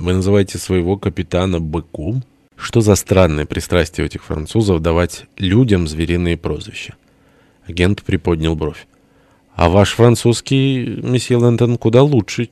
Вы называете своего капитана быком? Что за странное пристрастие у этих французов давать людям звериные прозвища? Агент приподнял бровь. А ваш французский, месье Лэндон, куда лучше,